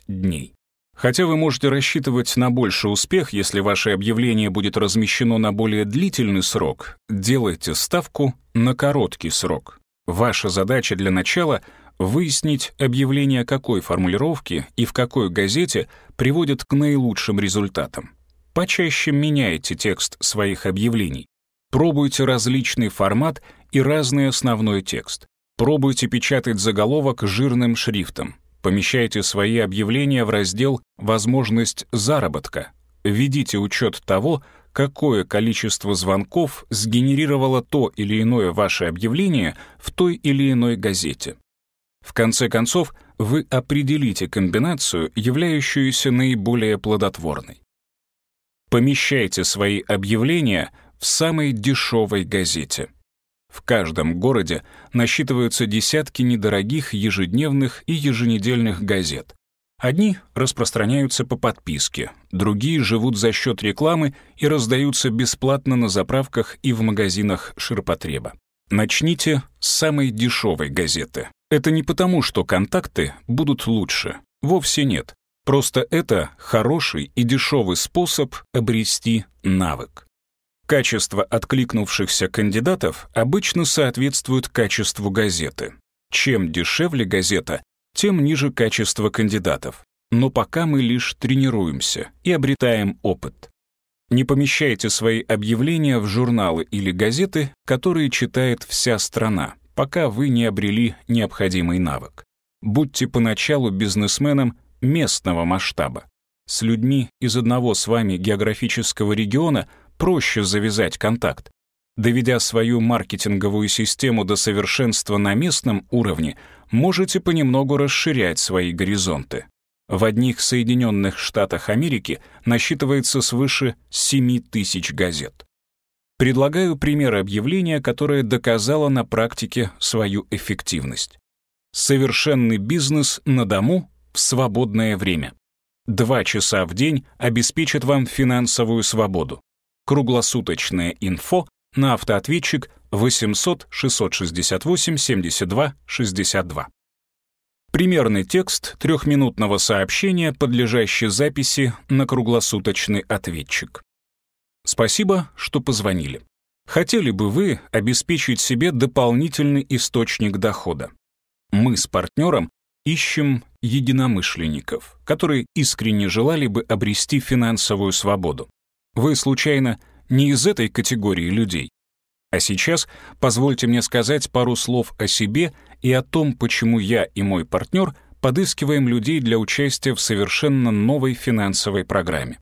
дней. Хотя вы можете рассчитывать на больший успех, если ваше объявление будет размещено на более длительный срок, делайте ставку на короткий срок. Ваша задача для начала — выяснить объявление какой формулировки и в какой газете приводит к наилучшим результатам. Почаще меняйте текст своих объявлений. Пробуйте различный формат и разный основной текст. Пробуйте печатать заголовок жирным шрифтом. Помещайте свои объявления в раздел «Возможность заработка». Введите учет того, какое количество звонков сгенерировало то или иное ваше объявление в той или иной газете. В конце концов, вы определите комбинацию, являющуюся наиболее плодотворной. Помещайте свои объявления в самой дешевой газете. В каждом городе насчитываются десятки недорогих ежедневных и еженедельных газет. Одни распространяются по подписке, другие живут за счет рекламы и раздаются бесплатно на заправках и в магазинах ширпотреба. Начните с самой дешевой газеты. Это не потому, что контакты будут лучше. Вовсе нет. Просто это хороший и дешевый способ обрести навык. Качество откликнувшихся кандидатов обычно соответствует качеству газеты. Чем дешевле газета, тем ниже качество кандидатов. Но пока мы лишь тренируемся и обретаем опыт. Не помещайте свои объявления в журналы или газеты, которые читает вся страна, пока вы не обрели необходимый навык. Будьте поначалу бизнесменом местного масштаба. С людьми из одного с вами географического региона – проще завязать контакт. Доведя свою маркетинговую систему до совершенства на местном уровне, можете понемногу расширять свои горизонты. В одних Соединенных Штатах Америки насчитывается свыше 7 тысяч газет. Предлагаю пример объявления, которое доказало на практике свою эффективность. Совершенный бизнес на дому в свободное время. Два часа в день обеспечат вам финансовую свободу круглосуточное инфо на автоответчик 800 668 72 62. Примерный текст трехминутного сообщения, подлежащий записи на круглосуточный ответчик. Спасибо, что позвонили. Хотели бы вы обеспечить себе дополнительный источник дохода? Мы с партнером ищем единомышленников, которые искренне желали бы обрести финансовую свободу. Вы, случайно, не из этой категории людей? А сейчас позвольте мне сказать пару слов о себе и о том, почему я и мой партнер подыскиваем людей для участия в совершенно новой финансовой программе.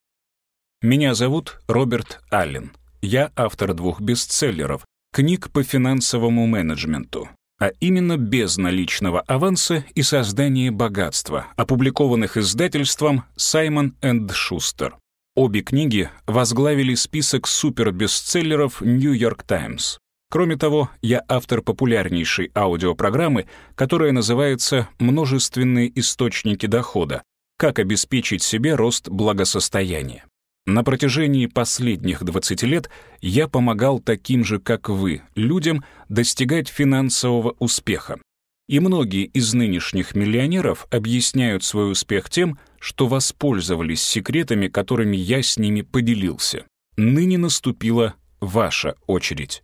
Меня зовут Роберт Аллен. Я автор двух бестселлеров, книг по финансовому менеджменту а именно без наличного аванса и создания богатства, опубликованных издательством Simon Schuster. Обе книги возглавили список супербестселлеров York Times. Кроме того, я автор популярнейшей аудиопрограммы, которая называется «Множественные источники дохода. Как обеспечить себе рост благосостояния». На протяжении последних 20 лет я помогал таким же, как вы, людям достигать финансового успеха. И многие из нынешних миллионеров объясняют свой успех тем, что воспользовались секретами, которыми я с ними поделился. Ныне наступила ваша очередь.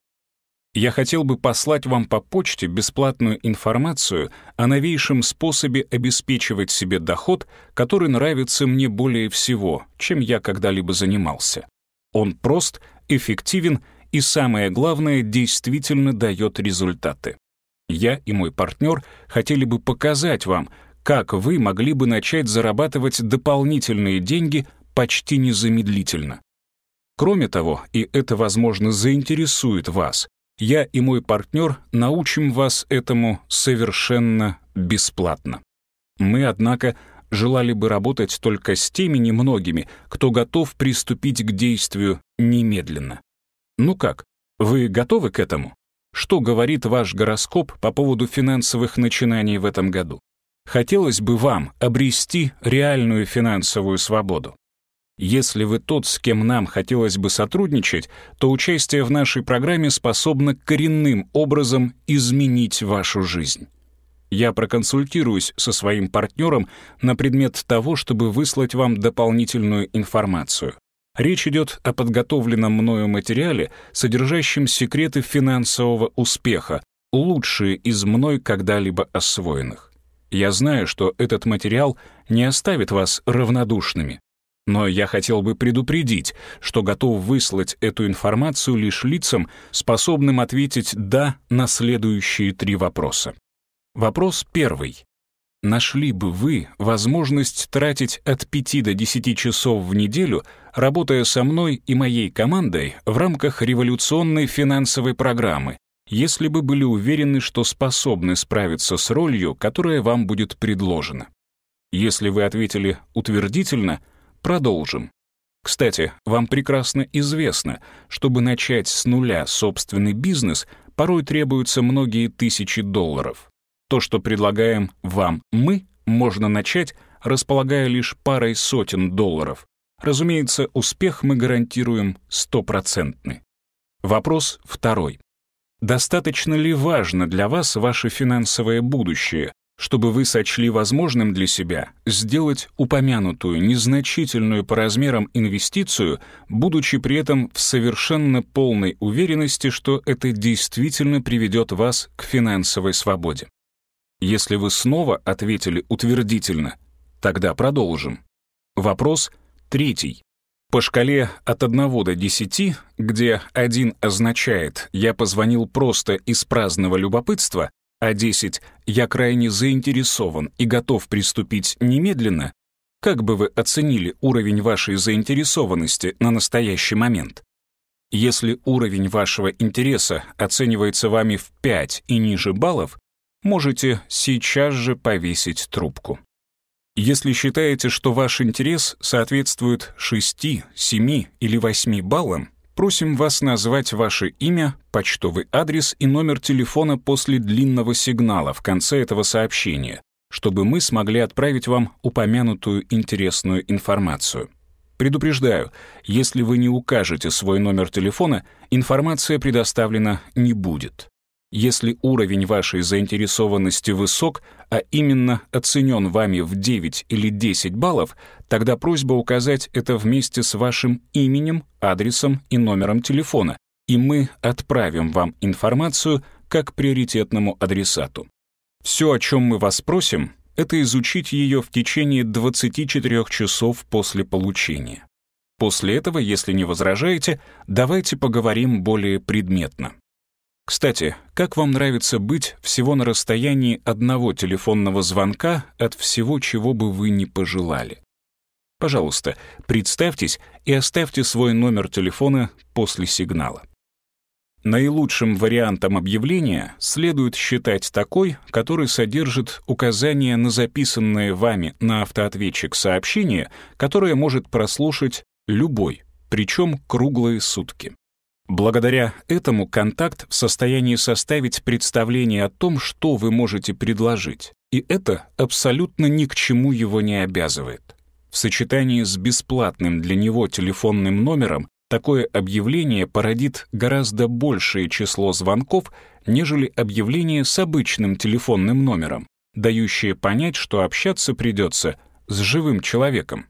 Я хотел бы послать вам по почте бесплатную информацию о новейшем способе обеспечивать себе доход, который нравится мне более всего, чем я когда-либо занимался. Он прост, эффективен и, самое главное, действительно дает результаты. Я и мой партнер хотели бы показать вам, как вы могли бы начать зарабатывать дополнительные деньги почти незамедлительно. Кроме того, и это, возможно, заинтересует вас, я и мой партнер научим вас этому совершенно бесплатно. Мы, однако, желали бы работать только с теми немногими, кто готов приступить к действию немедленно. Ну как, вы готовы к этому? Что говорит ваш гороскоп по поводу финансовых начинаний в этом году? Хотелось бы вам обрести реальную финансовую свободу. Если вы тот, с кем нам хотелось бы сотрудничать, то участие в нашей программе способно коренным образом изменить вашу жизнь. Я проконсультируюсь со своим партнером на предмет того, чтобы выслать вам дополнительную информацию. Речь идет о подготовленном мною материале, содержащем секреты финансового успеха, лучшие из мной когда-либо освоенных. Я знаю, что этот материал не оставит вас равнодушными. Но я хотел бы предупредить, что готов выслать эту информацию лишь лицам, способным ответить «да» на следующие три вопроса. Вопрос первый. Нашли бы вы возможность тратить от 5 до 10 часов в неделю, работая со мной и моей командой в рамках революционной финансовой программы, если бы были уверены, что способны справиться с ролью, которая вам будет предложена? Если вы ответили утвердительно — Продолжим. Кстати, вам прекрасно известно, чтобы начать с нуля собственный бизнес, порой требуются многие тысячи долларов. То, что предлагаем вам мы, можно начать, располагая лишь парой сотен долларов. Разумеется, успех мы гарантируем стопроцентный. Вопрос второй. Достаточно ли важно для вас ваше финансовое будущее, чтобы вы сочли возможным для себя сделать упомянутую незначительную по размерам инвестицию, будучи при этом в совершенно полной уверенности, что это действительно приведет вас к финансовой свободе. Если вы снова ответили утвердительно, тогда продолжим. Вопрос третий. По шкале от 1 до 10, где 1 означает «я позвонил просто из праздного любопытства», а 10 «я крайне заинтересован и готов приступить немедленно», как бы вы оценили уровень вашей заинтересованности на настоящий момент? Если уровень вашего интереса оценивается вами в 5 и ниже баллов, можете сейчас же повесить трубку. Если считаете, что ваш интерес соответствует 6, 7 или 8 баллам, Просим вас назвать ваше имя, почтовый адрес и номер телефона после длинного сигнала в конце этого сообщения, чтобы мы смогли отправить вам упомянутую интересную информацию. Предупреждаю, если вы не укажете свой номер телефона, информация предоставлена не будет. Если уровень вашей заинтересованности высок, а именно оценен вами в 9 или 10 баллов, тогда просьба указать это вместе с вашим именем, адресом и номером телефона, и мы отправим вам информацию как приоритетному адресату. Все, о чем мы вас просим, это изучить ее в течение 24 часов после получения. После этого, если не возражаете, давайте поговорим более предметно. Кстати, как вам нравится быть всего на расстоянии одного телефонного звонка от всего, чего бы вы ни пожелали? Пожалуйста, представьтесь и оставьте свой номер телефона после сигнала. Наилучшим вариантом объявления следует считать такой, который содержит указание на записанное вами на автоответчик сообщение, которое может прослушать любой, причем круглые сутки. Благодаря этому контакт в состоянии составить представление о том, что вы можете предложить, и это абсолютно ни к чему его не обязывает. В сочетании с бесплатным для него телефонным номером Такое объявление породит гораздо большее число звонков, нежели объявление с обычным телефонным номером, дающее понять, что общаться придется с живым человеком.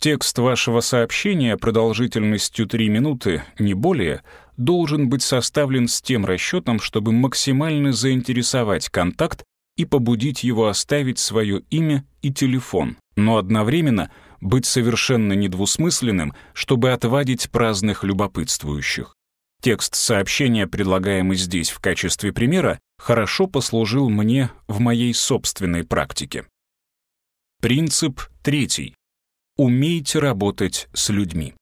Текст вашего сообщения продолжительностью 3 минуты, не более, должен быть составлен с тем расчетом, чтобы максимально заинтересовать контакт и побудить его оставить свое имя и телефон, но одновременно — быть совершенно недвусмысленным, чтобы отвадить праздных любопытствующих. Текст сообщения, предлагаемый здесь в качестве примера, хорошо послужил мне в моей собственной практике. Принцип третий. Умейте работать с людьми.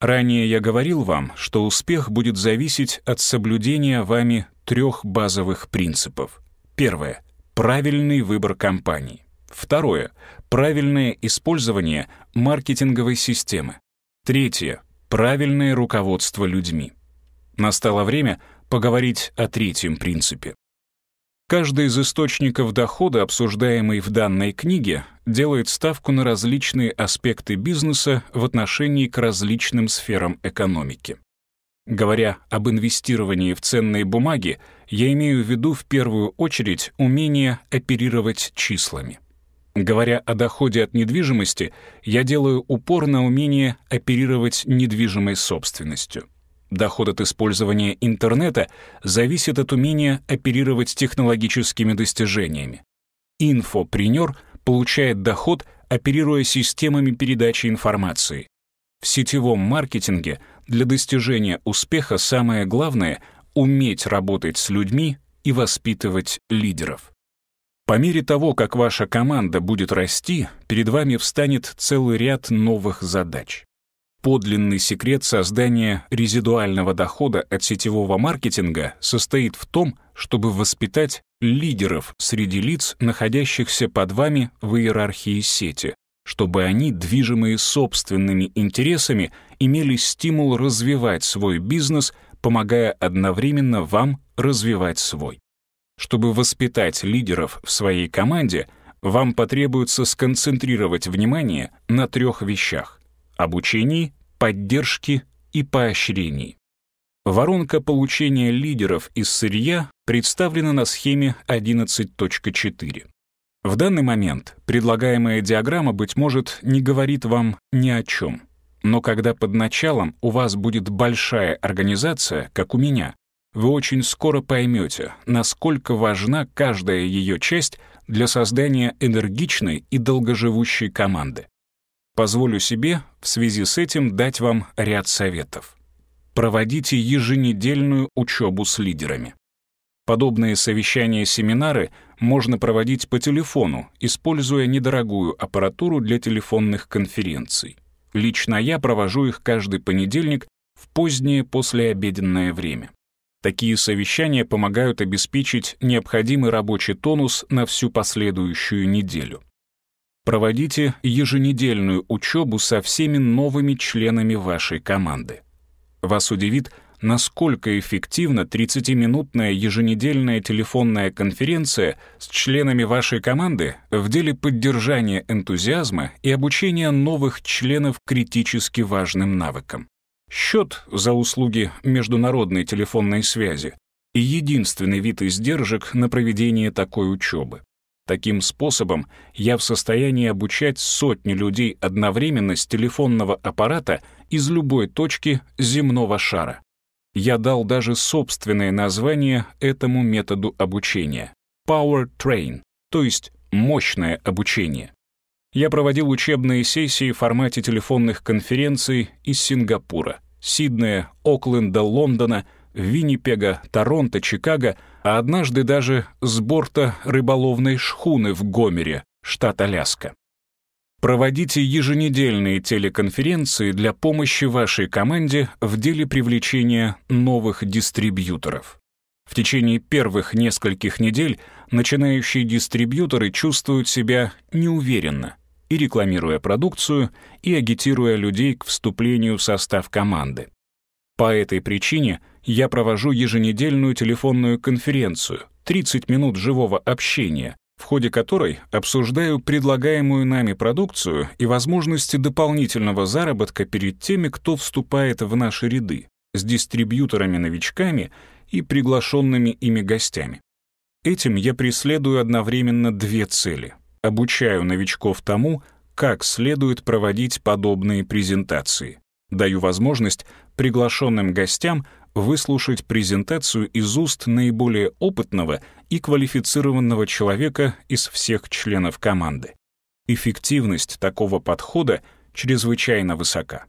Ранее я говорил вам, что успех будет зависеть от соблюдения вами трех базовых принципов. Первое — правильный выбор компании. Второе — правильное использование маркетинговой системы. Третье — правильное руководство людьми. Настало время поговорить о третьем принципе. Каждый из источников дохода, обсуждаемый в данной книге, делает ставку на различные аспекты бизнеса в отношении к различным сферам экономики. Говоря об инвестировании в ценные бумаги, я имею в виду в первую очередь умение оперировать числами. Говоря о доходе от недвижимости, я делаю упор на умение оперировать недвижимой собственностью. Доход от использования интернета зависит от умения оперировать технологическими достижениями. Инфопренер получает доход, оперируя системами передачи информации. В сетевом маркетинге для достижения успеха самое главное — уметь работать с людьми и воспитывать лидеров. По мере того, как ваша команда будет расти, перед вами встанет целый ряд новых задач. Подлинный секрет создания резидуального дохода от сетевого маркетинга состоит в том, чтобы воспитать лидеров среди лиц, находящихся под вами в иерархии сети, чтобы они, движимые собственными интересами, имели стимул развивать свой бизнес, помогая одновременно вам развивать свой. Чтобы воспитать лидеров в своей команде, вам потребуется сконцентрировать внимание на трех вещах — обучении, поддержке и поощрении. Воронка получения лидеров из сырья представлена на схеме 11.4. В данный момент предлагаемая диаграмма, быть может, не говорит вам ни о чем. Но когда под началом у вас будет большая организация, как у меня, вы очень скоро поймете, насколько важна каждая ее часть для создания энергичной и долгоживущей команды. Позволю себе в связи с этим дать вам ряд советов. Проводите еженедельную учебу с лидерами. Подобные совещания-семинары можно проводить по телефону, используя недорогую аппаратуру для телефонных конференций. Лично я провожу их каждый понедельник в позднее послеобеденное время. Такие совещания помогают обеспечить необходимый рабочий тонус на всю последующую неделю. Проводите еженедельную учебу со всеми новыми членами вашей команды. Вас удивит, насколько эффективна 30-минутная еженедельная телефонная конференция с членами вашей команды в деле поддержания энтузиазма и обучения новых членов критически важным навыкам. Счет за услуги международной телефонной связи и единственный вид издержек на проведение такой учебы. Таким способом я в состоянии обучать сотни людей одновременно с телефонного аппарата из любой точки земного шара. Я дал даже собственное название этому методу обучения — Power Train, то есть мощное обучение я проводил учебные сессии в формате телефонных конференций из Сингапура, Сиднея, Окленда, Лондона, Виннипега, Торонто, Чикаго, а однажды даже с борта рыболовной шхуны в Гомере, штат Аляска. Проводите еженедельные телеконференции для помощи вашей команде в деле привлечения новых дистрибьюторов. В течение первых нескольких недель начинающие дистрибьюторы чувствуют себя неуверенно и рекламируя продукцию, и агитируя людей к вступлению в состав команды. По этой причине я провожу еженедельную телефонную конференцию, 30 минут живого общения, в ходе которой обсуждаю предлагаемую нами продукцию и возможности дополнительного заработка перед теми, кто вступает в наши ряды, с дистрибьюторами-новичками и приглашенными ими гостями. Этим я преследую одновременно две цели. Обучаю новичков тому, как следует проводить подобные презентации. Даю возможность приглашенным гостям выслушать презентацию из уст наиболее опытного и квалифицированного человека из всех членов команды. Эффективность такого подхода чрезвычайно высока.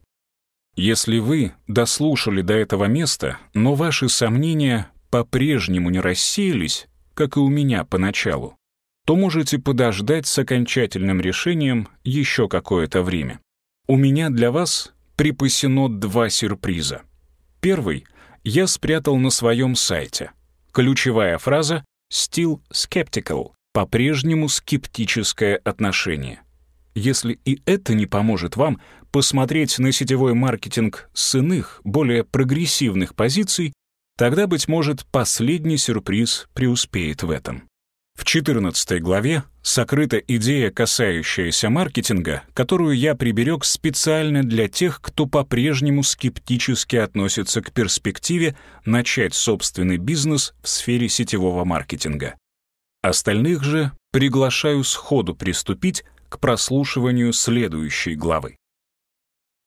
Если вы дослушали до этого места, но ваши сомнения по-прежнему не рассеялись, как и у меня поначалу, то можете подождать с окончательным решением еще какое-то время. У меня для вас припасено два сюрприза. Первый я спрятал на своем сайте. Ключевая фраза «still skeptical» — по-прежнему скептическое отношение. Если и это не поможет вам посмотреть на сетевой маркетинг с иных, более прогрессивных позиций, тогда, быть может, последний сюрприз преуспеет в этом. В 14 главе сокрыта идея, касающаяся маркетинга, которую я приберег специально для тех, кто по-прежнему скептически относится к перспективе начать собственный бизнес в сфере сетевого маркетинга. Остальных же приглашаю сходу приступить к прослушиванию следующей главы.